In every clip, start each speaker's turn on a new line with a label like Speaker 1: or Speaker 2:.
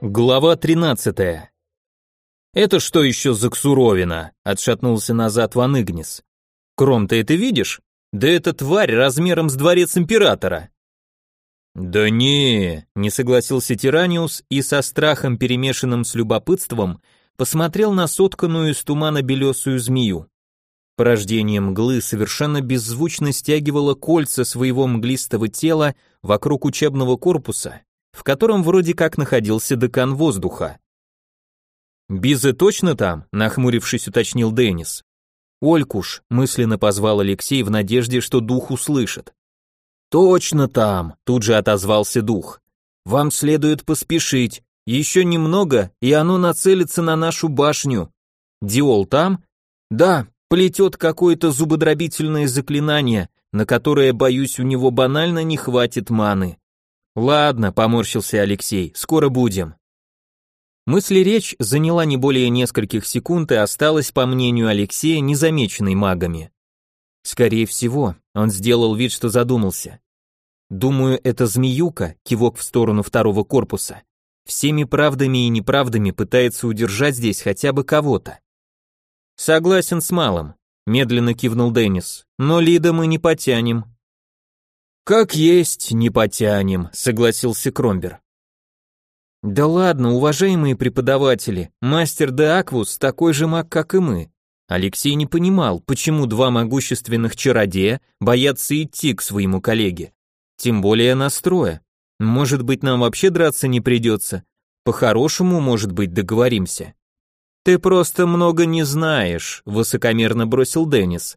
Speaker 1: Глава 13. «Это что еще за ксуровина?» — отшатнулся назад Ван Игнис. «Кром, ты это видишь? Да это тварь размером с дворец императора». «Да не», — не согласился Тираниус и со страхом, перемешанным с любопытством, посмотрел на сотканную из тумана белесую змею. Порождение мглы совершенно беззвучно стягивало кольца своего мглистого тела вокруг учебного корпуса, в котором вроде как находился декан воздуха. «Бизы точно там?» – нахмурившись, уточнил Деннис. «Олькуш», – мысленно позвал Алексей в надежде, что дух услышит. «Точно там», – тут же отозвался дух. «Вам следует поспешить. Еще немного, и оно нацелится на нашу башню. Диол там?» «Да, плетет какое-то зубодробительное заклинание, на которое, боюсь, у него банально не хватит маны. Ладно, поморщился Алексей, скоро будем. Мысли речь заняла не более нескольких секунд и осталась, по мнению Алексея, незамеченной магами. Скорее всего, он сделал вид, что задумался. Думаю, это змеюка, кивок в сторону второго корпуса, всеми правдами и неправдами пытается удержать здесь хотя бы кого-то. Согласен с малым, медленно кивнул Деннис, но Лида мы не потянем. «Как есть, не потянем», — согласился Кромбер. «Да ладно, уважаемые преподаватели, мастер де Аквус такой же маг, как и мы». Алексей не понимал, почему два могущественных чародея боятся идти к своему коллеге. Тем более настроя. Может быть, нам вообще драться не придется. По-хорошему, может быть, договоримся. Ты просто много не знаешь, высокомерно бросил Деннис.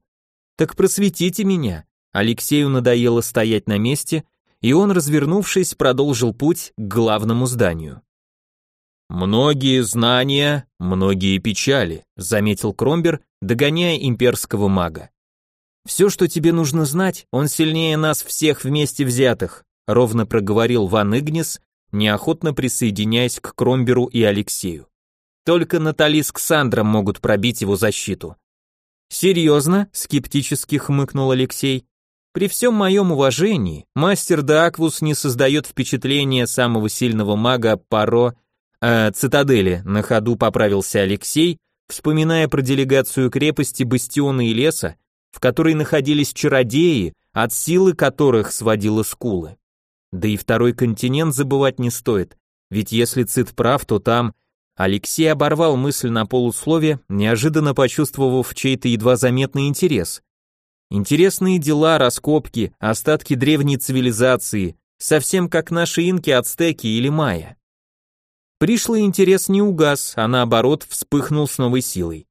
Speaker 1: Так просветите меня. Алексею надоело стоять на месте, и он, развернувшись, продолжил путь к главному зданию. «Многие знания, многие печали», — заметил Кромбер, догоняя имперского мага. «Все, что тебе нужно знать, он сильнее нас всех вместе взятых», — ровно проговорил Ван Игнис, неохотно присоединяясь к Кромберу и Алексею. «Только Натали с Ксандром могут пробить его защиту». «Серьезно?» — скептически хмыкнул Алексей. При всем моем уважении, мастер Дааквус не создает впечатления самого сильного мага Паро, э, цитадели, на ходу поправился Алексей, вспоминая про делегацию крепости Бастиона и леса, в которой находились чародеи, от силы которых сводило скулы. Да и второй континент забывать не стоит, ведь если Цит прав, то там... Алексей оборвал мысль на полуслове, неожиданно почувствовав чей-то едва заметный интерес. Интересные дела, раскопки, остатки древней цивилизации, совсем как наши инки, ацтеки или майя. Пришлый интерес не угас, а наоборот вспыхнул с новой силой.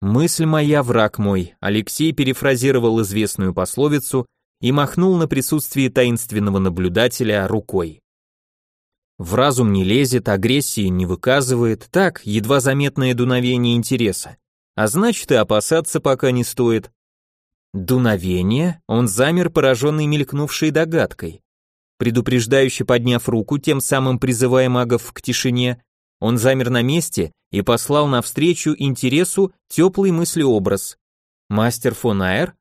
Speaker 1: «Мысль моя, враг мой», Алексей перефразировал известную пословицу и махнул на присутствие таинственного наблюдателя рукой. В разум не лезет, агрессии не выказывает, так, едва заметное дуновение интереса. А значит и опасаться пока не стоит, Дуновение? Он замер, пораженный мелькнувшей догадкой. Предупреждающе подняв руку, тем самым призывая магов к тишине, он замер на месте и послал навстречу интересу теплый мыслеобраз. «Мастер фон Айр?»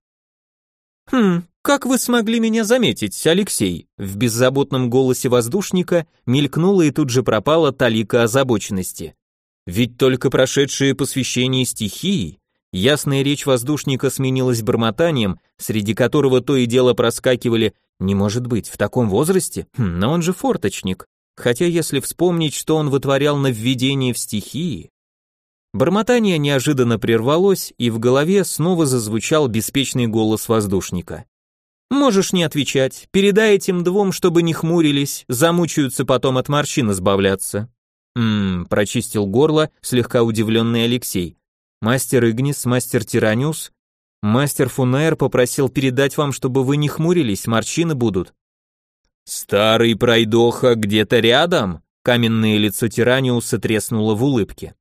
Speaker 1: «Хм, как вы смогли меня заметить, Алексей?» В беззаботном голосе воздушника мелькнула и тут же пропала талика озабоченности. «Ведь только прошедшее посвящение стихии Ясная речь воздушника сменилась бормотанием, среди которого то и дело проскакивали «Не может быть, в таком возрасте? Хм, но он же форточник». Хотя если вспомнить, что он вытворял на введении в стихии... Бормотание неожиданно прервалось, и в голове снова зазвучал беспечный голос воздушника. «Можешь не отвечать, передай этим двум, чтобы не хмурились, замучаются потом от морщин избавляться». «Ммм», прочистил горло слегка удивленный Алексей. Мастер Игнис, мастер Тираниус, мастер Фунер попросил передать вам, чтобы вы не хмурились, морщины будут. Старый пройдоха где-то рядом? Каменное лицо Тираниуса треснуло в улыбке.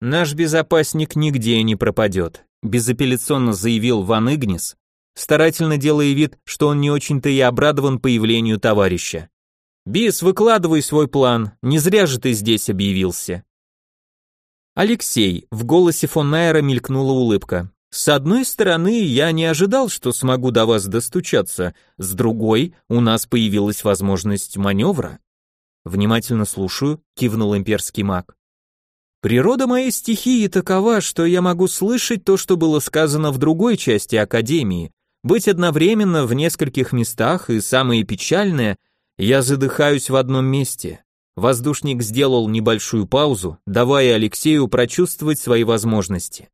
Speaker 1: Наш безопасник нигде не пропадет. безапелляционно заявил Ван Игнис, старательно делая вид, что он не очень-то и обрадован появлению товарища. «Бис, выкладывай свой план, не зря же ты здесь объявился». Алексей, в голосе фон Найера мелькнула улыбка. С одной стороны, я не ожидал, что смогу до вас достучаться, с другой, у нас появилась возможность маневра. Внимательно слушаю, кивнул имперский маг. Природа моей стихии такова, что я могу слышать то, что было сказано в другой части Академии, быть одновременно в нескольких местах, и самое печальное, я задыхаюсь в одном месте. Воздушник сделал небольшую паузу, давая Алексею прочувствовать свои возможности.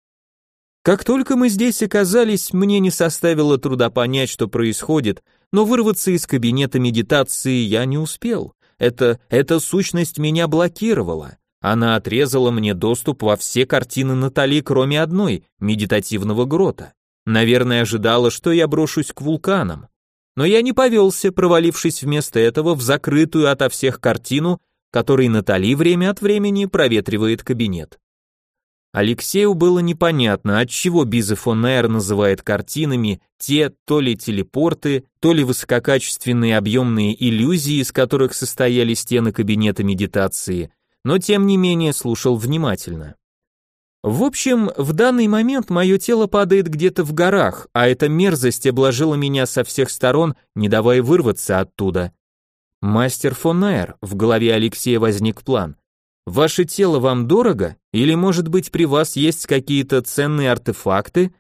Speaker 1: Как только мы здесь оказались, мне не составило труда понять, что происходит, но вырваться из кабинета медитации я не успел. Это, эта сущность меня блокировала. Она отрезала мне доступ во все картины Натали, кроме одной, медитативного грота. Наверное, ожидала, что я брошусь к вулканам. Но я не повелся, провалившись вместо этого в закрытую ото всех картину, которой Натали время от времени проветривает кабинет. Алексею было непонятно, отчего Бизе фон Эйр называет картинами те то ли телепорты, то ли высококачественные объемные иллюзии, из которых состояли стены кабинета медитации, но тем не менее слушал внимательно. В общем, в данный момент мое тело падает где-то в горах, а эта мерзость обложила меня со всех сторон, не давая вырваться оттуда. Мастер фон Эйр, в голове Алексея возник план. Ваше тело вам дорого? Или, может быть, при вас есть какие-то ценные артефакты?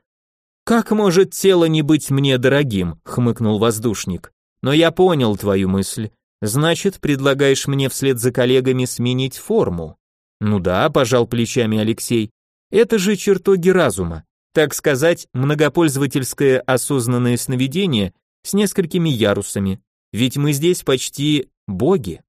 Speaker 1: Как может тело не быть мне дорогим? хмыкнул воздушник. Но я понял твою мысль. Значит, предлагаешь мне вслед за коллегами сменить форму? Ну да, пожал плечами Алексей. Это же чертоги разума. Так сказать, многопользовательское осознанное сновидение с несколькими ярусами. Ведь мы здесь почти боги.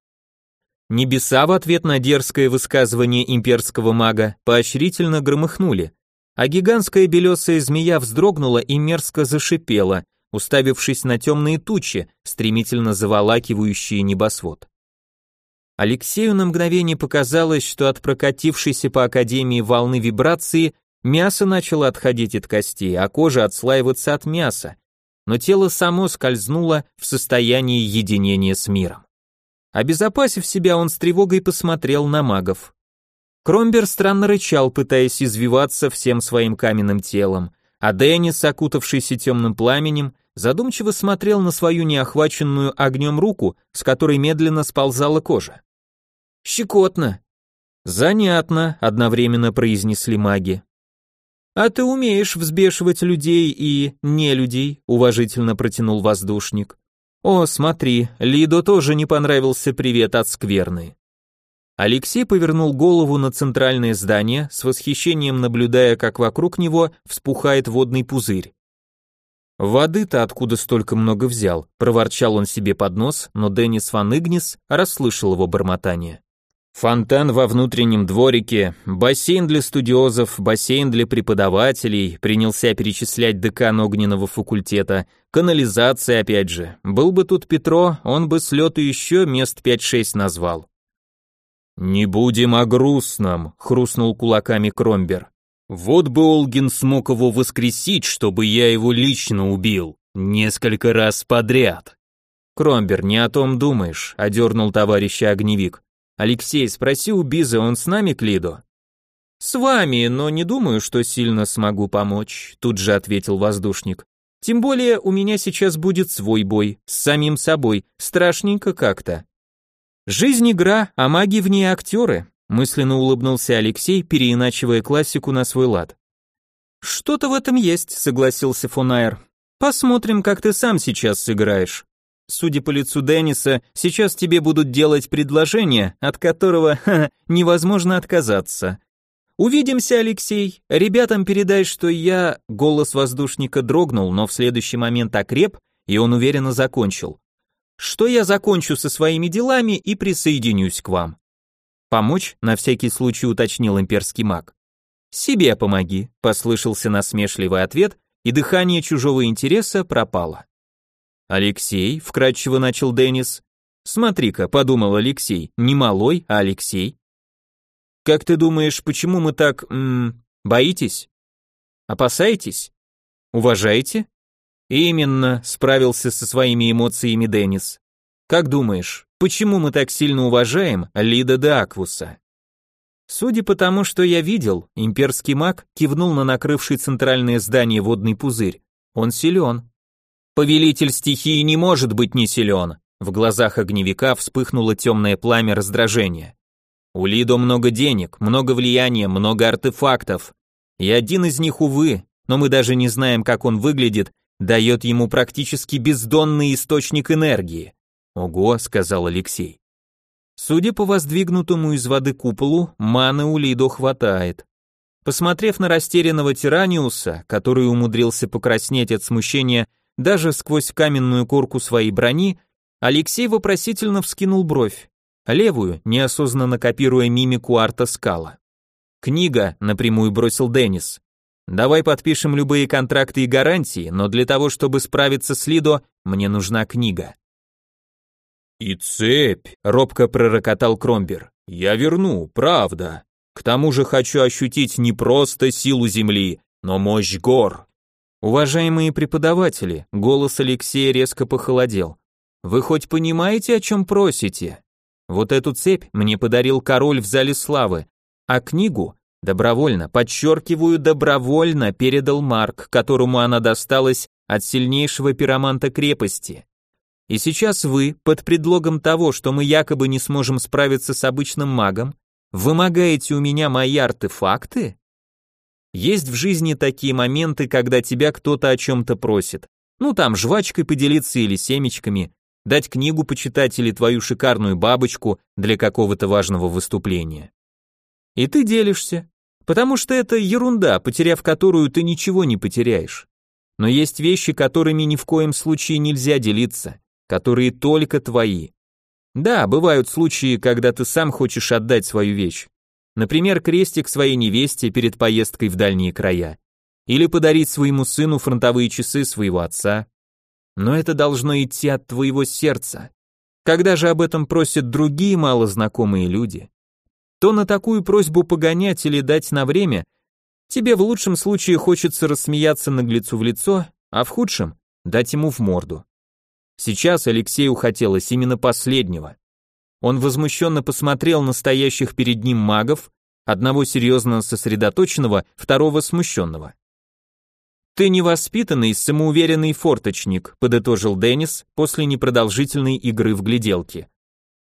Speaker 1: Небеса в ответ на дерзкое высказывание имперского мага поощрительно громыхнули, а гигантская белесая змея вздрогнула и мерзко зашипела, уставившись на темные тучи, стремительно заволакивающие небосвод. Алексею на мгновение показалось, что от прокатившейся по академии волны вибрации мясо начало отходить от костей, а кожа отслаиваться от мяса, но тело само скользнуло в состоянии единения с миром. Обезопасив себя, он с тревогой посмотрел на магов. Кромбер странно рычал, пытаясь извиваться всем своим каменным телом, а Деннис, окутавшийся темным пламенем, задумчиво смотрел на свою неохваченную огнем руку, с которой медленно сползала кожа. «Щекотно!» «Занятно», — одновременно произнесли маги. «А ты умеешь взбешивать людей и не людей», — уважительно протянул воздушник. О, смотри, Лидо тоже не понравился привет от скверны. Алексей повернул голову на центральное здание, с восхищением наблюдая, как вокруг него вспухает водный пузырь. «Воды-то откуда столько много взял?» – проворчал он себе под нос, но Деннис Ван Игнис расслышал его бормотание. Фонтан во внутреннем дворике, бассейн для студиозов, бассейн для преподавателей, принялся перечислять декан огненного факультета, канализация опять же. Был бы тут Петро, он бы с лету еще мест 5-6 назвал. «Не будем о грустном», — хрустнул кулаками Кромбер. «Вот бы Олгин смог его воскресить, чтобы я его лично убил, несколько раз подряд». «Кромбер, не о том думаешь», — одернул товарища огневик. Алексей, спроси у Бизы, он с нами к Лиду? С вами, но не думаю, что сильно смогу помочь, тут же ответил воздушник. Тем более у меня сейчас будет свой бой, с самим собой, страшненько как-то. Жизнь игра, а маги в ней актеры, мысленно улыбнулся Алексей, переиначивая классику на свой лад. Что-то в этом есть, согласился Фонайр. Посмотрим, как ты сам сейчас сыграешь. Судя по лицу Денниса, сейчас тебе будут делать предложение, от которого ха, невозможно отказаться. Увидимся, Алексей. Ребятам передай, что я... Голос воздушника дрогнул, но в следующий момент окреп, и он уверенно закончил. Что я закончу со своими делами и присоединюсь к вам. Помочь? На всякий случай уточнил имперский маг. Себе помоги, послышался насмешливый ответ, и дыхание чужого интереса пропало. Алексей, вкратчиво начал Деннис. Смотри-ка, подумал Алексей, не малой, а Алексей. Как ты думаешь, почему мы так, м, боитесь? Опасаетесь? Уважаете? Именно, справился со своими эмоциями Деннис. Как думаешь, почему мы так сильно уважаем Лида де Аквуса? Судя по тому, что я видел, имперский маг кивнул на накрывший центральное здание водный пузырь. Он силен. Повелитель стихии не может быть не силен. В глазах огневика вспыхнуло темное пламя раздражения. У Лидо много денег, много влияния, много артефактов. И один из них, увы, но мы даже не знаем, как он выглядит, дает ему практически бездонный источник энергии. Ого, сказал Алексей. Судя по воздвигнутому из воды куполу, маны у Лидо хватает. Посмотрев на растерянного Тираниуса, который умудрился покраснеть от смущения даже сквозь каменную корку своей брони, Алексей вопросительно вскинул бровь, левую, неосознанно копируя мимику Арта Скала. «Книга», — напрямую бросил Деннис. «Давай подпишем любые контракты и гарантии, но для того, чтобы справиться с Лидо, мне нужна книга».
Speaker 2: «И цепь», — робко пророкотал Кромбер. «Я верну, правда. К тому же хочу ощутить не просто силу земли, но мощь гор».
Speaker 1: Уважаемые преподаватели, голос Алексея резко похолодел. Вы хоть понимаете, о чем просите? Вот эту цепь мне подарил король в зале славы, а книгу добровольно, подчеркиваю, добровольно передал Марк, которому она досталась от сильнейшего пироманта крепости. И сейчас вы, под предлогом того, что мы якобы не сможем справиться с обычным магом, вымогаете у меня мои артефакты? Есть в жизни такие моменты, когда тебя кто-то о чем-то просит. Ну там жвачкой поделиться или семечками, дать книгу почитать или твою шикарную бабочку для какого-то важного выступления. И ты делишься, потому что это ерунда, потеряв которую ты ничего не потеряешь. Но есть вещи, которыми ни в коем случае нельзя делиться которые только твои. Да, бывают случаи, когда ты сам хочешь отдать свою вещь. Например, крестик своей невесте перед поездкой в дальние края. Или подарить своему сыну фронтовые часы своего отца. Но это должно идти от твоего сердца. Когда же об этом просят другие малознакомые люди, то на такую просьбу погонять или дать на время тебе в лучшем случае хочется рассмеяться наглецу в лицо, а в худшем дать ему в морду. Сейчас Алексею хотелось именно последнего. Он возмущенно посмотрел на стоящих перед ним магов, одного серьезно сосредоточенного, второго смущенного. «Ты невоспитанный, самоуверенный форточник», подытожил Деннис после непродолжительной игры в гляделки,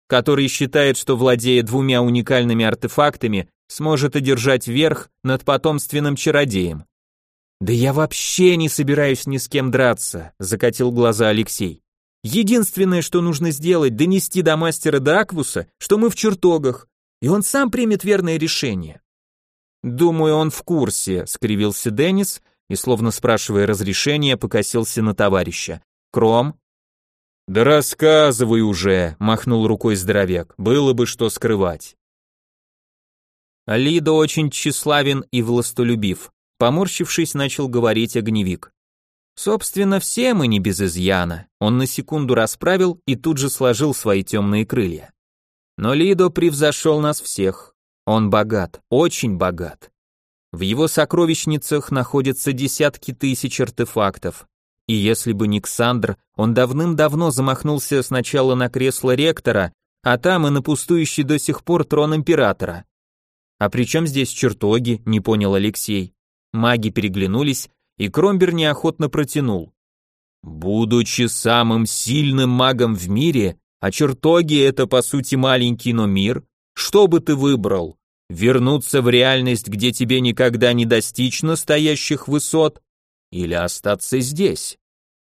Speaker 1: который считает, что, владея двумя уникальными артефактами, сможет одержать верх над потомственным чародеем. «Да я вообще не собираюсь ни с кем драться», закатил глаза Алексей. Единственное, что нужно сделать, донести до мастера Даквуса, что мы в чертогах, и он сам примет верное решение. Думаю, он в курсе, скривился Деннис и, словно спрашивая разрешения, покосился на товарища. Кром?
Speaker 2: Да рассказывай уже, махнул рукой здоровяк. Было бы что скрывать.
Speaker 1: Лидо очень тщеславен и властолюбив. Поморщившись, начал говорить огневик. Собственно, все мы не без изъяна. Он на секунду расправил и тут же сложил свои темные крылья. Но Лидо превзошел нас всех. Он богат, очень богат. В его сокровищницах находятся десятки тысяч артефактов. И если бы не Ксандр, он давным-давно замахнулся сначала на кресло ректора, а там и на пустующий до сих пор трон императора. А при чем здесь чертоги, не понял Алексей. Маги переглянулись, и Кромбер неохотно протянул. «Будучи самым сильным магом в мире, а чертоги это по сути маленький, но мир, что бы ты выбрал? Вернуться в реальность, где тебе никогда не достичь настоящих высот? Или остаться здесь?»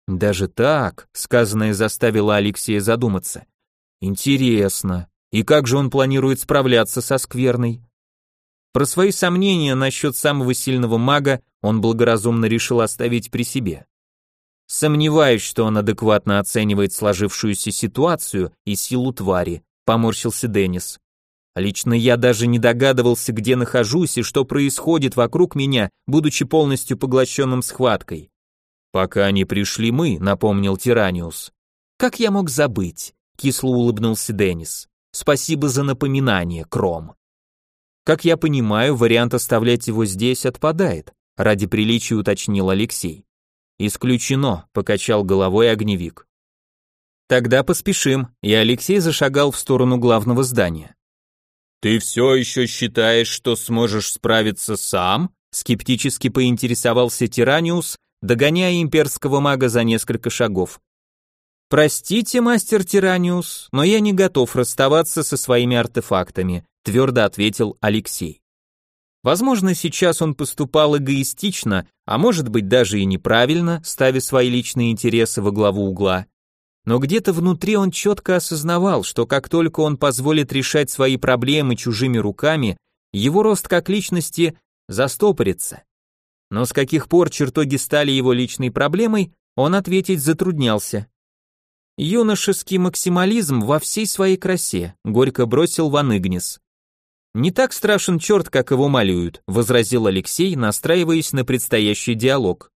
Speaker 1: Даже так, сказанное заставило Алексея задуматься. Интересно, и как же он планирует справляться со скверной? Про свои сомнения насчет самого сильного мага он благоразумно решил оставить при себе. Сомневаюсь, что он адекватно оценивает сложившуюся ситуацию и силу твари, поморщился Деннис. Лично я даже не догадывался, где нахожусь и что происходит вокруг меня, будучи полностью поглощенным схваткой. Пока не пришли мы, напомнил Тираниус. Как я мог забыть? Кисло улыбнулся Деннис. Спасибо за напоминание, Кром. Как я понимаю, вариант оставлять его здесь отпадает, ради приличия уточнил Алексей. Исключено, покачал головой огневик. Тогда поспешим, и Алексей зашагал в сторону главного здания.
Speaker 2: Ты все еще считаешь, что сможешь справиться сам?
Speaker 1: Скептически поинтересовался Тираниус, догоняя имперского мага за несколько шагов. «Простите, мастер Тираниус, но я не готов расставаться со своими артефактами», твердо ответил Алексей. Возможно, сейчас он поступал эгоистично, а может быть даже и неправильно, ставя свои личные интересы во главу угла. Но где-то внутри он четко осознавал, что как только он позволит решать свои проблемы чужими руками, его рост как личности застопорится. Но с каких пор чертоги стали его личной проблемой, он ответить затруднялся. Юношеский максимализм во всей своей красе, горько бросил Ван Игнис. Не так страшен черт, как его малюют, возразил Алексей, настраиваясь на предстоящий диалог.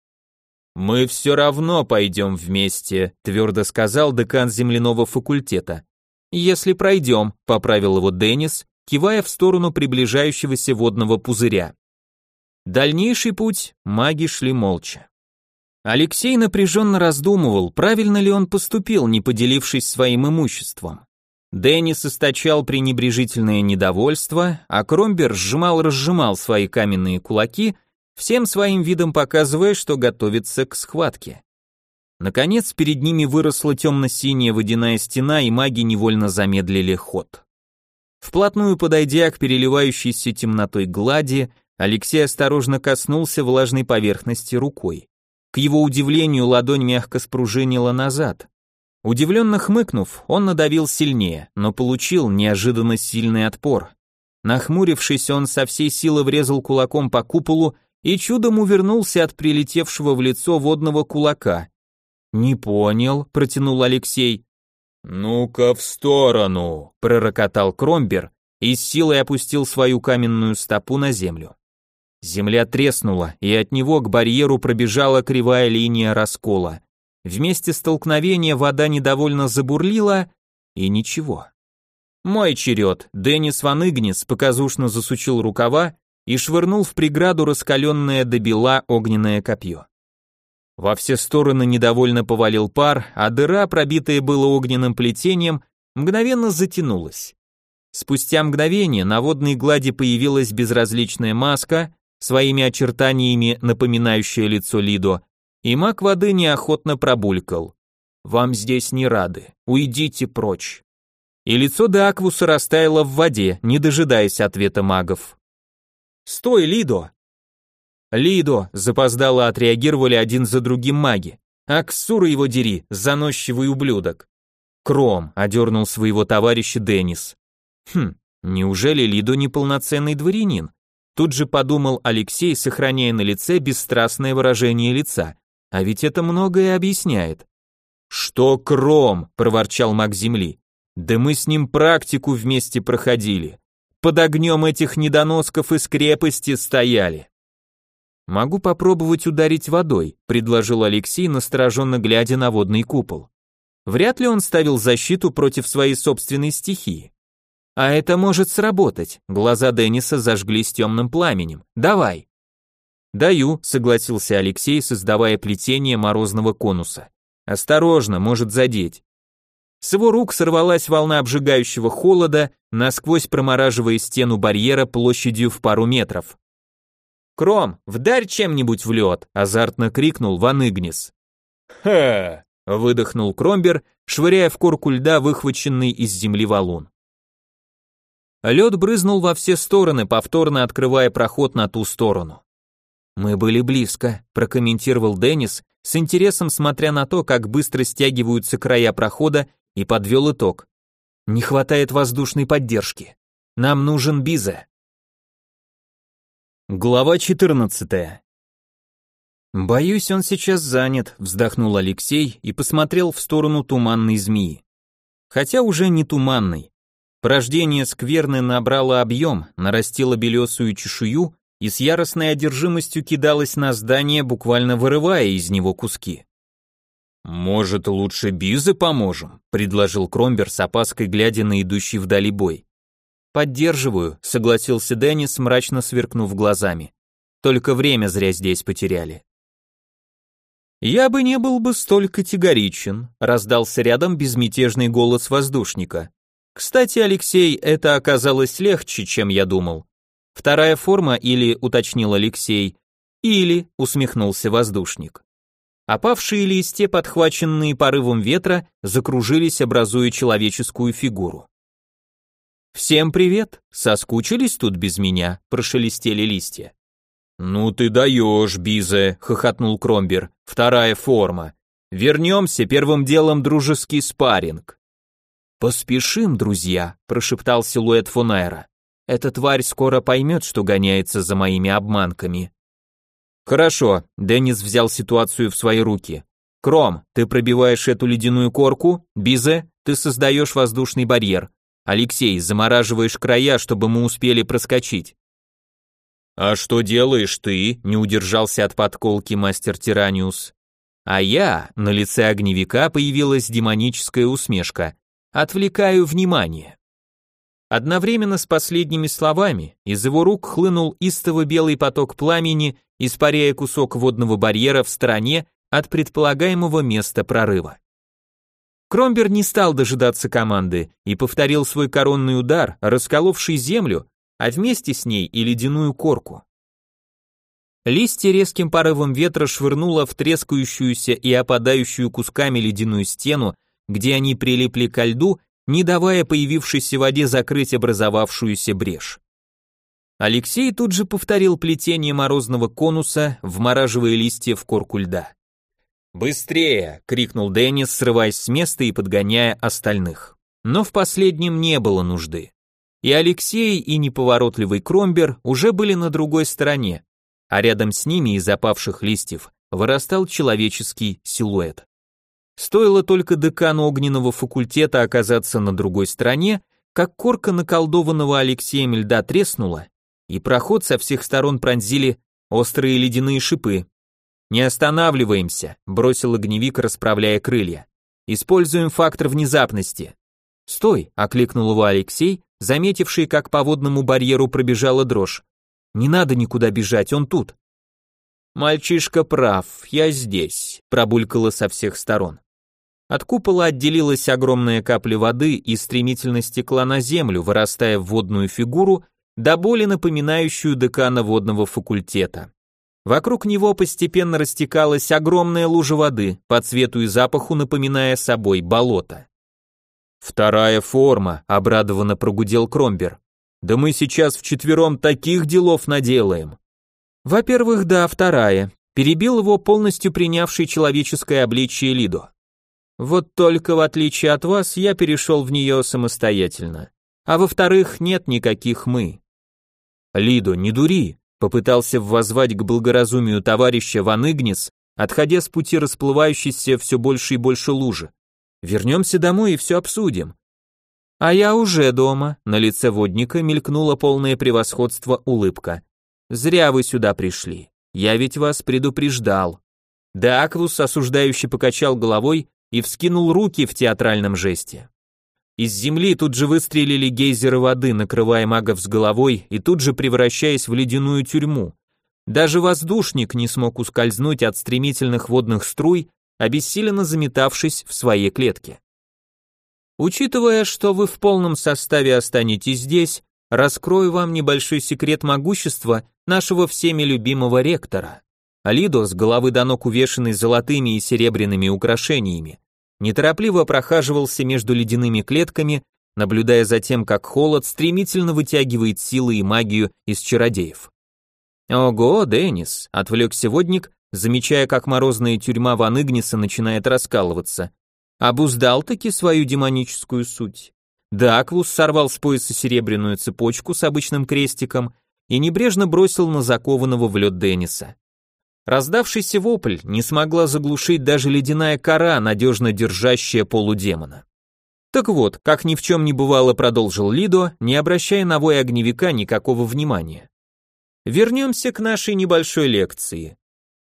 Speaker 2: Мы все равно пойдем вместе, твердо сказал декан земляного факультета.
Speaker 1: Если пройдем, поправил его Деннис, кивая в сторону приближающегося водного пузыря. Дальнейший путь маги шли молча. Алексей напряженно раздумывал, правильно ли он поступил, не поделившись своим имуществом. Деннис источал пренебрежительное недовольство, а Кромбер сжимал-разжимал свои каменные кулаки, всем своим видом показывая, что готовится к схватке. Наконец, перед ними выросла темно-синяя водяная стена, и маги невольно замедлили ход. Вплотную подойдя к переливающейся темнотой глади, Алексей осторожно коснулся влажной поверхности рукой. К его удивлению, ладонь мягко спружинила назад. Удивленно хмыкнув, он надавил сильнее, но получил неожиданно сильный отпор. Нахмурившись, он со всей силы врезал кулаком по куполу и чудом увернулся от прилетевшего в лицо водного кулака. «Не понял», — протянул Алексей.
Speaker 2: «Ну-ка в сторону», —
Speaker 1: пророкотал Кромбер и с силой опустил свою каменную стопу на землю. Земля треснула, и от него к барьеру пробежала кривая линия раскола. Вместе столкновения вода недовольно забурлила, и ничего. Мой черед, Деннис Ван Игнис показушно засучил рукава и швырнул в преграду раскаленное до бела огненное копье. Во все стороны недовольно повалил пар, а дыра, пробитая было огненным плетением, мгновенно затянулась. Спустя мгновение на водной глади появилась безразличная маска, своими очертаниями напоминающее лицо Лидо, и маг воды неохотно пробулькал. «Вам здесь не рады, уйдите прочь». И лицо Деаквуса растаяло в воде, не дожидаясь ответа магов. «Стой, Лидо!» «Лидо!» — запоздало отреагировали один за другим маги. «Аксура его дери, заносчивый ублюдок!» «Кром!» — одернул своего товарища Деннис. «Хм, неужели Лидо неполноценный дворянин? Тут же подумал Алексей, сохраняя на лице бесстрастное выражение лица. А ведь это многое объясняет. «Что кром?» – проворчал маг земли. «Да мы с ним практику вместе проходили. Под огнем этих недоносков из крепости стояли». «Могу попробовать ударить водой», – предложил Алексей, настороженно глядя на водный купол. Вряд ли он ставил защиту против своей собственной стихии. А это может сработать. Глаза Денниса зажглись темным пламенем. Давай. Даю, согласился Алексей, создавая плетение морозного конуса. Осторожно, может задеть. С его рук сорвалась волна обжигающего холода, насквозь промораживая стену барьера площадью в пару метров. «Кром, вдарь чем-нибудь в лед!» – азартно крикнул Ван Игнис.
Speaker 2: «Ха!»
Speaker 1: – выдохнул Кромбер, швыряя в корку льда выхваченный из земли валун. Лед брызнул во все стороны, повторно открывая проход на ту сторону. «Мы были близко», – прокомментировал Деннис, с интересом смотря на то, как быстро стягиваются края прохода, и подвел итог. «Не хватает воздушной поддержки. Нам нужен Биза». Глава 14. «Боюсь, он сейчас занят», — вздохнул Алексей и посмотрел в сторону туманной змеи. Хотя уже не туманной. Порождение скверны набрало объем, нарастило белесую чешую и с яростной одержимостью кидалось на здание, буквально вырывая из него куски.
Speaker 2: «Может, лучше Бизы поможем?» — предложил Кромбер с опаской, глядя на идущий вдали бой.
Speaker 1: «Поддерживаю», — согласился Деннис, мрачно сверкнув глазами. только время зря здесь потеряли. «Я бы не был бы столь категоричен», — раздался рядом безмятежный голос воздушника. «Кстати, Алексей, это оказалось легче, чем я думал. Вторая форма или, уточнил Алексей, или, усмехнулся воздушник. Опавшие листья, подхваченные порывом ветра, закружились, образуя человеческую фигуру. «Всем привет! Соскучились тут без меня?» – прошелестели листья. «Ну ты даешь, Бизе!» — хохотнул Кромбер. «Вторая форма. Вернемся, первым делом дружеский спарринг». «Поспешим, друзья», — прошептал силуэт Фунайра. «Эта тварь скоро поймет, что гоняется за моими обманками». «Хорошо», — Деннис взял ситуацию в свои руки. «Кром, ты пробиваешь эту ледяную корку, Бизе, ты создаешь воздушный барьер. Алексей, замораживаешь края, чтобы мы успели проскочить. «А что делаешь ты?» — не удержался от подколки мастер Тираниус. А я, на лице огневика появилась демоническая усмешка. «Отвлекаю внимание». Одновременно с последними словами из его рук хлынул истово-белый поток пламени, испаряя кусок водного барьера в стороне от предполагаемого места прорыва. Кромбер не стал дожидаться команды и повторил свой коронный удар, расколовший землю, а вместе с ней и ледяную корку. Листья резким порывом ветра швырнуло в трескающуюся и опадающую кусками ледяную стену, где они прилипли ко льду, не давая появившейся воде закрыть образовавшуюся брешь. Алексей тут же повторил плетение морозного конуса, вмораживая листья в корку льда. «Быстрее!» — крикнул Деннис, срываясь с места и подгоняя остальных. Но в последнем не было нужды. И Алексей, и неповоротливый Кромбер уже были на другой стороне, а рядом с ними из опавших листьев вырастал человеческий силуэт. Стоило только декану огненного факультета оказаться на другой стороне, как корка наколдованного Алексеем льда треснула, и проход со всех сторон пронзили острые ледяные шипы. «Не останавливаемся», — бросил огневик, расправляя крылья. «Используем фактор внезапности». «Стой!» — окликнул его Алексей, заметивший, как по водному барьеру пробежала дрожь. «Не надо никуда бежать, он тут». «Мальчишка прав, я здесь», — пробулькало со всех сторон. От купола отделилась огромная капля воды и стремительно стекла на землю, вырастая в водную фигуру, до боли напоминающую декана водного факультета. Вокруг него постепенно растекалась огромная лужа воды, по цвету и запаху напоминая собой болото. «Вторая форма», — обрадованно прогудел Кромбер. «Да мы сейчас вчетвером таких делов наделаем». «Во-первых, да, вторая», — перебил его полностью принявший человеческое обличие Лидо. «Вот только в отличие от вас я перешел в нее самостоятельно. А во-вторых, нет никаких «мы». «Лидо, не дури», — попытался ввозвать к благоразумию товарища Ван Игнис, отходя с пути расплывающейся все больше и больше лужи. Вернемся домой и все обсудим. А я уже дома, на лице водника мелькнуло полное превосходство улыбка. Зря вы сюда пришли. Я ведь вас предупреждал. Даквус осуждающе покачал головой и вскинул руки в театральном жесте. Из земли тут же выстрелили гейзеры воды, накрывая магов с головой и тут же превращаясь в ледяную тюрьму. Даже воздушник не смог ускользнуть от стремительных водных струй, обессиленно заметавшись в своей клетке. Учитывая, что вы в полном составе останетесь здесь, раскрою вам небольшой секрет могущества нашего всеми любимого ректора. Алидо, с головы до ног увешанный золотыми и серебряными украшениями, неторопливо прохаживался между ледяными клетками, наблюдая за тем, как холод стремительно вытягивает силы и магию из чародеев. «Ого, Деннис!» — отвлекся водник, замечая, как морозная тюрьма Ван Игниса начинает раскалываться. Обуздал-таки свою демоническую суть. Даквус сорвал с пояса серебряную цепочку с обычным крестиком и небрежно бросил на закованного в лед Денниса. Раздавшийся вопль не смогла заглушить даже ледяная кора, надежно держащая полудемона. Так вот, как ни в чем не бывало, продолжил Лидо, не обращая на вой огневика никакого внимания. Вернемся к нашей небольшой лекции.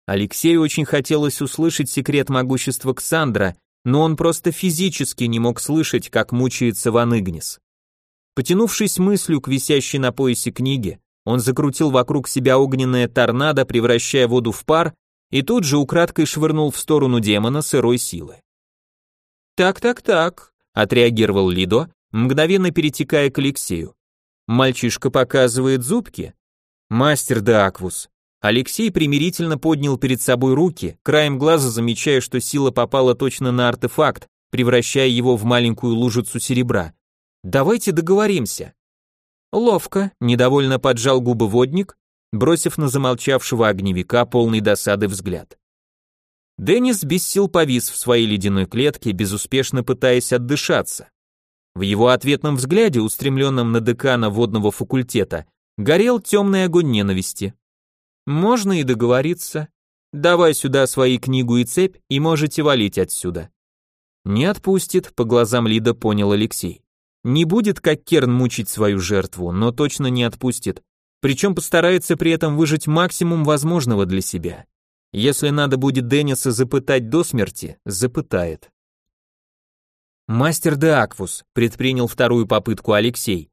Speaker 1: Алексею очень хотелось услышать секрет могущества Ксандра, но он просто физически не мог слышать, как мучается Ван Игнис. Потянувшись мыслью к висящей на поясе книге, он закрутил вокруг себя огненное торнадо, превращая воду в пар, и тут же украдкой швырнул в сторону демона сырой силы. «Так-так-так», — отреагировал Лидо, мгновенно перетекая к Алексею. «Мальчишка показывает зубки?» «Мастер де Аквус». Алексей примирительно поднял перед собой руки, краем глаза замечая, что сила попала точно на артефакт, превращая его в маленькую лужицу серебра. «Давайте договоримся». Ловко, недовольно поджал губы водник, бросив на замолчавшего огневика полный досады взгляд. Деннис без сил повис в своей ледяной клетке, безуспешно пытаясь отдышаться. В его ответном взгляде, устремленном на декана водного факультета, горел темный огонь ненависти. «Можно и договориться. Давай сюда свои книгу и цепь, и можете валить отсюда». «Не отпустит», по глазам Лида понял Алексей. «Не будет, как Керн, мучить свою жертву, но точно не отпустит. Причем постарается при этом выжить максимум возможного для себя. Если надо будет Денниса запытать до смерти, запытает. Мастер де Аквус предпринял вторую попытку Алексей.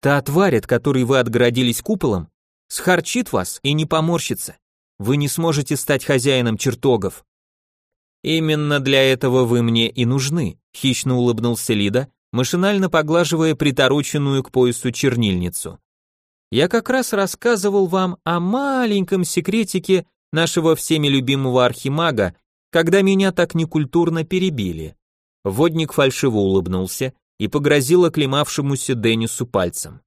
Speaker 1: Та тварь, от которой вы отгородились куполом, схарчит вас и не поморщится. Вы не сможете стать хозяином чертогов. Именно для этого вы мне и нужны, хищно улыбнулся Лида, машинально поглаживая притороченную к поясу чернильницу. Я как раз рассказывал вам о маленьком секретике нашего всеми любимого архимага, когда меня так некультурно перебили. Водник фальшиво улыбнулся и погрозил оклемавшемуся Деннису пальцем.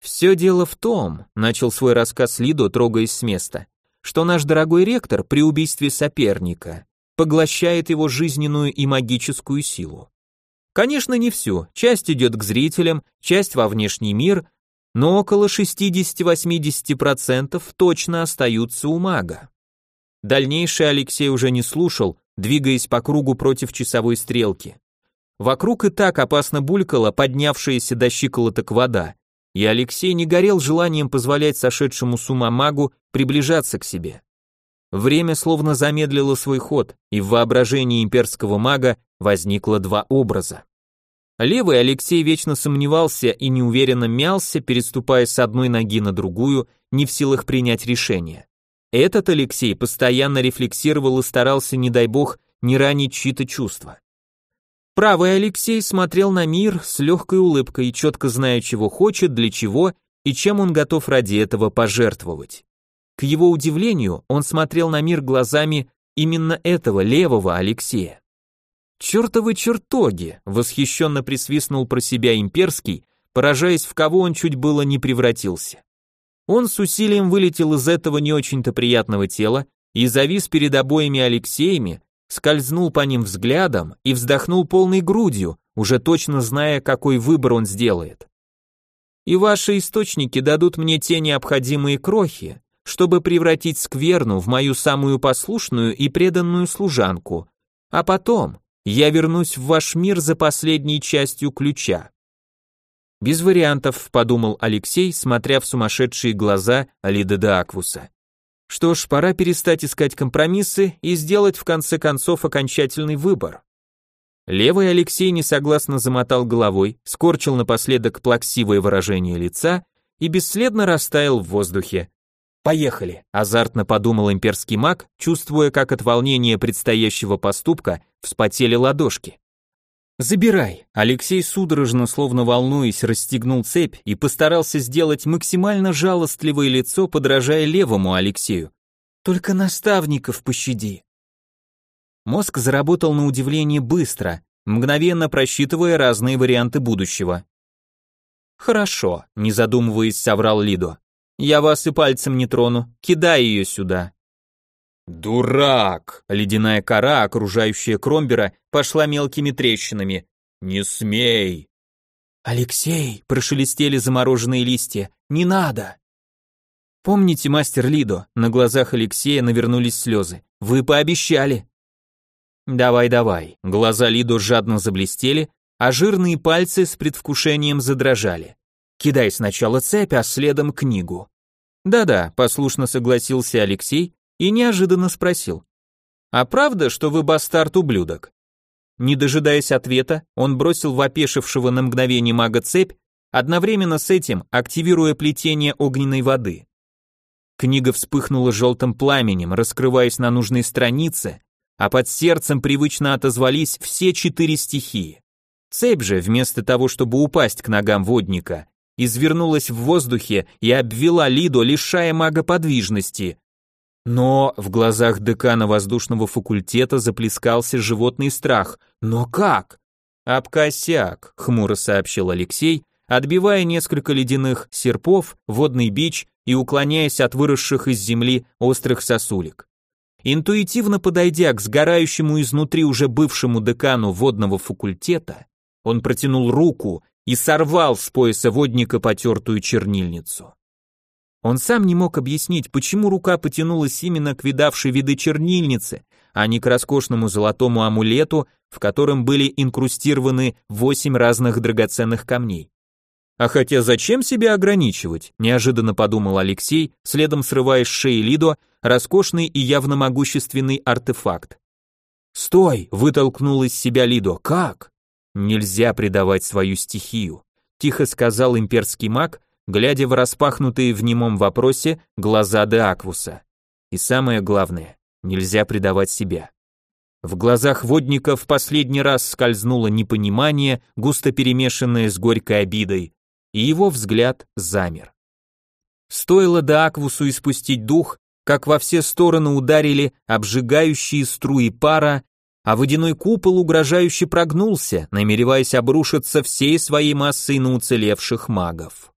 Speaker 1: «Все дело в том», — начал свой рассказ Лидо, трогаясь с места, «что наш дорогой ректор при убийстве соперника поглощает его жизненную и магическую силу. Конечно, не всю, часть идет к зрителям, часть во внешний мир, но около 60-80% точно остаются у мага. Дальнейшее Алексей уже не слушал, двигаясь по кругу против часовой стрелки. Вокруг и так опасно булькала поднявшаяся до щиколоток вода, и Алексей не горел желанием позволять сошедшему с ума магу приближаться к себе. Время словно замедлило свой ход, и в воображении имперского мага возникло два образа. Левый Алексей вечно сомневался и неуверенно мялся, переступая с одной ноги на другую, не в силах принять решение. Этот Алексей постоянно рефлексировал и старался, не дай бог, не ранить чьи-то чувства. Правый Алексей смотрел на мир с легкой улыбкой, четко зная, чего хочет, для чего и чем он готов ради этого пожертвовать. К его удивлению, он смотрел на мир глазами именно этого левого Алексея. «Чертовы чертоги!» — восхищенно присвистнул про себя имперский, поражаясь, в кого он чуть было не превратился. Он с усилием вылетел из этого не очень-то приятного тела и завис перед обоими Алексеями, скользнул по ним взглядом и вздохнул полной грудью, уже точно зная, какой выбор он сделает. «И ваши источники дадут мне те необходимые крохи, чтобы превратить скверну в мою самую послушную и преданную служанку, а потом я вернусь в ваш мир за последней частью ключа. Без вариантов, подумал Алексей, смотря в сумасшедшие глаза Алиды де Аквуса. Что ж, пора перестать искать компромиссы и сделать в конце концов окончательный выбор. Левый Алексей несогласно замотал головой, скорчил напоследок плаксивое выражение лица и бесследно растаял в воздухе, «Поехали», – азартно подумал имперский маг, чувствуя, как от волнения предстоящего поступка вспотели ладошки. «Забирай», – Алексей судорожно, словно волнуясь, расстегнул цепь и постарался сделать максимально жалостливое лицо, подражая левому Алексею. «Только наставников пощади». Мозг заработал на удивление быстро, мгновенно просчитывая разные варианты будущего. «Хорошо», – не задумываясь, соврал Лидо. Я вас и пальцем не трону. Кидай ее сюда.
Speaker 2: Дурак!
Speaker 1: Ледяная кора, окружающая Кромбера, пошла мелкими трещинами. Не смей! Алексей, прошелестели замороженные листья. Не надо! Помните, мастер Лидо, на глазах Алексея навернулись слезы. Вы пообещали. Давай, давай. Глаза Лидо жадно заблестели, а жирные пальцы с предвкушением задрожали. Кидай сначала цепь, а следом книгу. Да-да, послушно согласился Алексей и неожиданно спросил. А правда, что вы бастард-ублюдок? Не дожидаясь ответа, он бросил в опешившего на мгновение мага цепь одновременно с этим активируя плетение огненной воды. Книга вспыхнула желтым пламенем, раскрываясь на нужной странице, а под сердцем привычно отозвались все четыре стихии. Цепь же, вместо того, чтобы упасть к ногам водника, извернулась в воздухе и обвела Лидо, лишая мага подвижности. Но в глазах декана воздушного факультета заплескался животный страх. Но как? «Об косяк», — хмуро сообщил Алексей, отбивая несколько ледяных серпов, водный бич и уклоняясь от выросших из земли острых сосулек. Интуитивно подойдя к сгорающему изнутри уже бывшему декану водного факультета, он протянул руку и сорвал с пояса водника потертую чернильницу. Он сам не мог объяснить, почему рука потянулась именно к видавшей виды чернильнице, а не к роскошному золотому амулету, в котором были инкрустированы восемь разных драгоценных камней. А хотя зачем себя ограничивать, неожиданно подумал Алексей, следом срывая с шеи Лидо роскошный и явно могущественный артефакт. «Стой!» — вытолкнул из себя Лидо. «Как?» «Нельзя предавать свою стихию», — тихо сказал имперский маг, глядя в распахнутые в немом вопросе глаза де Аквуса. «И самое главное, нельзя предавать себя». В глазах водника в последний раз скользнуло непонимание, густо перемешанное с горькой обидой, и его взгляд замер. Стоило до Аквусу испустить дух, как во все стороны ударили обжигающие струи пара, а водяной купол угрожающе прогнулся, намереваясь обрушиться всей своей массой на уцелевших магов.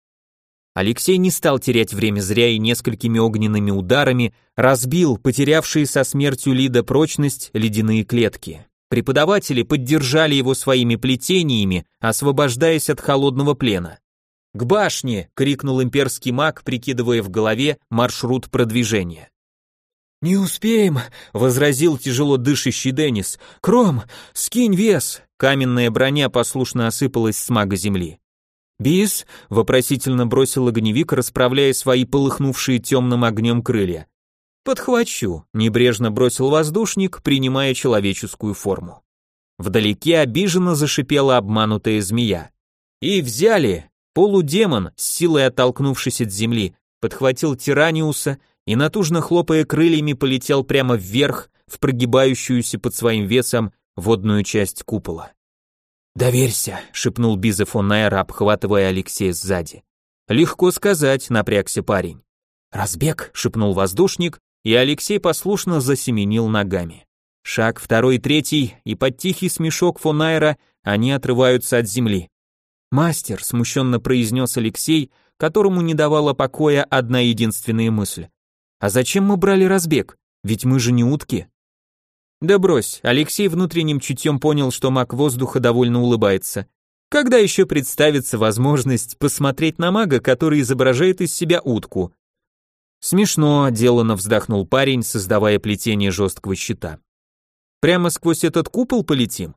Speaker 1: Алексей не стал терять время зря и несколькими огненными ударами разбил потерявшие со смертью Лида прочность ледяные клетки. Преподаватели поддержали его своими плетениями, освобождаясь от холодного плена. «К башне!» — крикнул имперский маг, прикидывая в голове маршрут продвижения. «Не успеем!» — возразил тяжело дышащий Деннис. «Кром, скинь вес!» Каменная броня послушно осыпалась с мага земли. «Бис?» — вопросительно бросил огневик, расправляя свои полыхнувшие темным огнем крылья. «Подхвачу», — небрежно бросил воздушник, принимая человеческую форму. Вдалеке обиженно зашипела обманутая змея. «И взяли!» Полудемон, с силой оттолкнувшись от земли, подхватил Тираниуса и, натужно хлопая крыльями, полетел прямо вверх в прогибающуюся под своим весом водную часть купола. «Доверься», — шепнул Биза фон Найер, обхватывая Алексея сзади. «Легко сказать», — напрягся парень. «Разбег», — шепнул воздушник, и Алексей послушно засеменил ногами. Шаг второй, третий, и под тихий смешок фон Найера они отрываются от земли. «Мастер», — смущенно произнес Алексей, которому не давала покоя одна единственная мысль. «А зачем мы брали разбег? Ведь мы же не утки». Да брось, Алексей внутренним чутьем понял, что маг воздуха довольно улыбается. Когда еще представится возможность посмотреть на мага, который изображает из себя утку? Смешно, делано вздохнул парень, создавая плетение жесткого щита. Прямо сквозь этот купол полетим?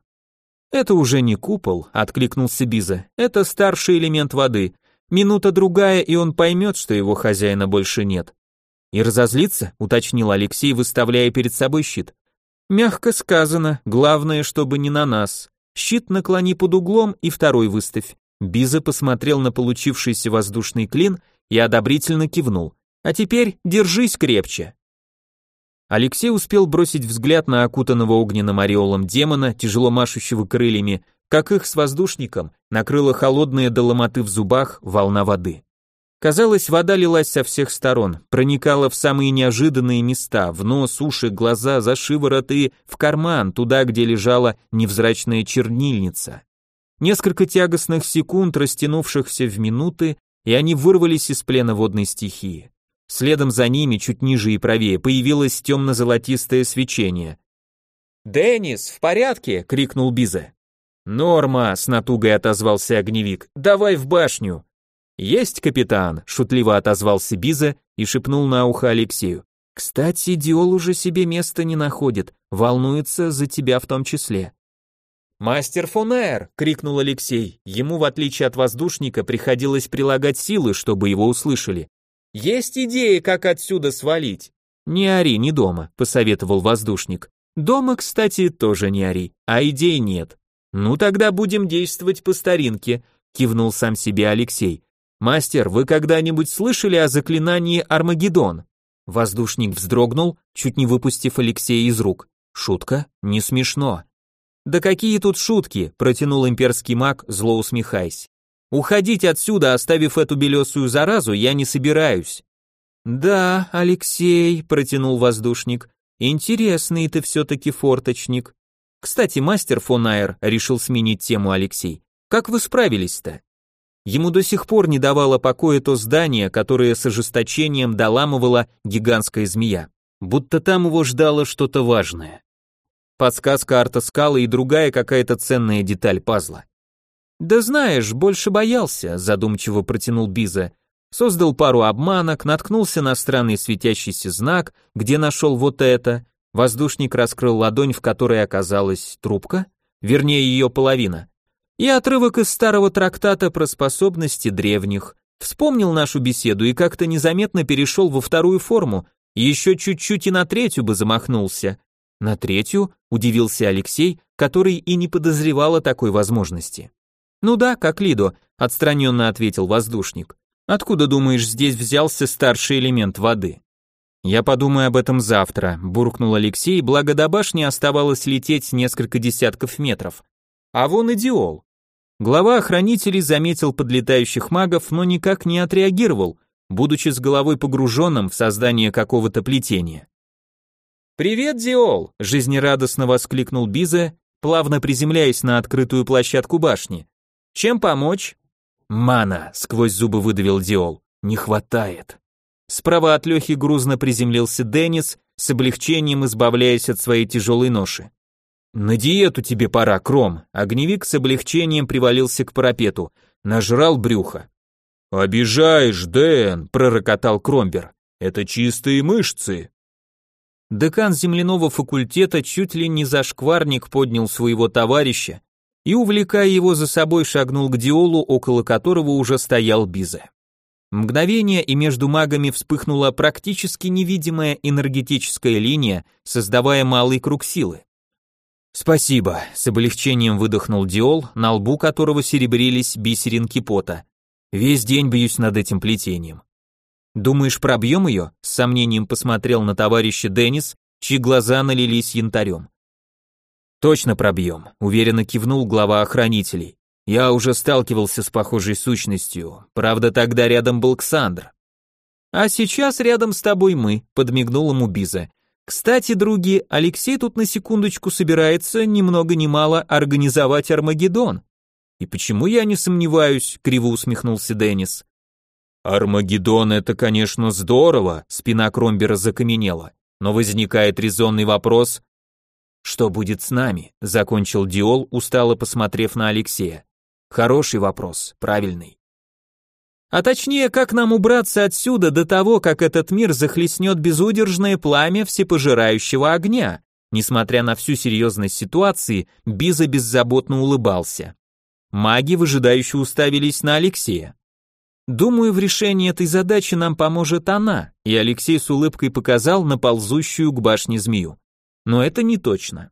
Speaker 1: Это уже не купол, откликнулся Биза. Это старший элемент воды. Минута другая, и он поймет, что его хозяина больше нет. И разозлится, уточнил Алексей, выставляя перед собой щит. Мягко сказано, главное, чтобы не на нас. Щит наклони под углом и второй выставь. Биза посмотрел на получившийся воздушный клин и одобрительно кивнул. А теперь держись крепче. Алексей успел бросить взгляд на окутанного огненным ореолом демона, тяжело машущего крыльями, как их с воздушником накрыла холодная до ломоты в зубах волна воды. Казалось, вода лилась со всех сторон, проникала в самые неожиданные места, в нос, уши, глаза, за шиворот и в карман, туда, где лежала невзрачная чернильница. Несколько тягостных секунд, растянувшихся в минуты, и они вырвались из плена водной стихии. Следом за ними, чуть ниже и правее, появилось темно-золотистое свечение. «Деннис, в порядке?» — крикнул Биза. «Норма», — с натугой отозвался огневик, — «давай в башню». «Есть, капитан», — шутливо отозвался Биза и шепнул на ухо Алексею. «Кстати, Диол уже себе места не находит, волнуется за тебя в том числе». «Мастер Фонер!» — крикнул Алексей. Ему, в отличие от воздушника, приходилось прилагать силы, чтобы его услышали. «Есть идеи, как отсюда свалить?» «Не ори, не дома», — посоветовал воздушник. «Дома, кстати, тоже не ори, а идей нет. Ну тогда будем действовать по старинке. кивнул сам себе Алексей. Мастер, вы когда-нибудь слышали о заклинании Армагеддон? Воздушник вздрогнул, чуть не выпустив Алексея из рук. Шутка? Не смешно. Да какие тут шутки, протянул имперский маг, зло усмехаясь. Уходить отсюда, оставив эту белесую заразу, я не собираюсь. Да, Алексей, протянул воздушник. Интересный ты все-таки форточник. Кстати, мастер фон Айр решил сменить тему Алексей. Как вы справились-то? Ему до сих пор не давало покоя то здание, которое с ожесточением доламывала гигантская змея. Будто там его ждало что-то важное. Подсказка арта скалы и другая какая-то ценная деталь пазла. «Да знаешь, больше боялся», — задумчиво протянул Биза. Создал пару обманок, наткнулся на странный светящийся знак, где нашел вот это. Воздушник раскрыл ладонь, в которой оказалась трубка, вернее ее половина. И отрывок из старого трактата про способности древних. Вспомнил нашу беседу и как-то незаметно перешел во вторую форму, еще чуть-чуть и на третью бы замахнулся. На третью удивился Алексей, который и не подозревал о такой возможности. Ну да, как Лидо, отстраненно ответил воздушник. Откуда, думаешь, здесь взялся старший элемент воды? Я подумаю об этом завтра, буркнул Алексей, благо до башни оставалось лететь несколько десятков метров. А вон и Диол. Глава охранителей заметил подлетающих магов, но никак не отреагировал, будучи с головой погруженным в создание какого-то плетения. «Привет, Диол!» – жизнерадостно воскликнул Бизе, плавно приземляясь на открытую площадку башни. «Чем помочь?» «Мана!» — сквозь зубы выдавил Диол. «Не хватает!» Справа от Лехи грузно приземлился Деннис, с облегчением избавляясь от своей тяжелой ноши. «На диету тебе пора, Кром!» Огневик с облегчением привалился к парапету. Нажрал брюхо. «Обижаешь, Дэн!» — пророкотал Кромбер. «Это чистые мышцы!» Декан земляного факультета чуть ли не за шкварник поднял своего товарища, и, увлекая его за собой, шагнул к Диолу, около которого уже стоял Бизе. Мгновение, и между магами вспыхнула практически невидимая энергетическая линия, создавая малый круг силы. «Спасибо», — с облегчением выдохнул Диол, на лбу которого серебрились бисеринки пота. «Весь день бьюсь над этим плетением». «Думаешь, пробьем ее?» — с сомнением посмотрел на товарища Деннис, чьи глаза налились янтарем. Точно пробьем, уверенно кивнул глава охранителей. Я уже сталкивался с похожей сущностью, правда тогда рядом был Ксандр. А сейчас рядом с тобой мы, подмигнул ему Биза. Кстати, други, Алексей тут на секундочку собирается ни много ни организовать Армагеддон. И почему я не сомневаюсь, криво усмехнулся Деннис. Армагеддон это, конечно, здорово, спина Кромбера закаменела. Но возникает резонный вопрос, что будет с нами? закончил Диол, устало посмотрев на Алексея. Хороший вопрос, правильный. А точнее, как нам убраться отсюда до того, как этот мир захлестнет безудержное пламя всепожирающего огня? Несмотря на всю серьезность ситуации, Биза беззаботно улыбался. Маги выжидающе уставились на Алексея. Думаю, в решении этой задачи нам поможет она, и Алексей с улыбкой показал на ползущую к башне змею но это не точно.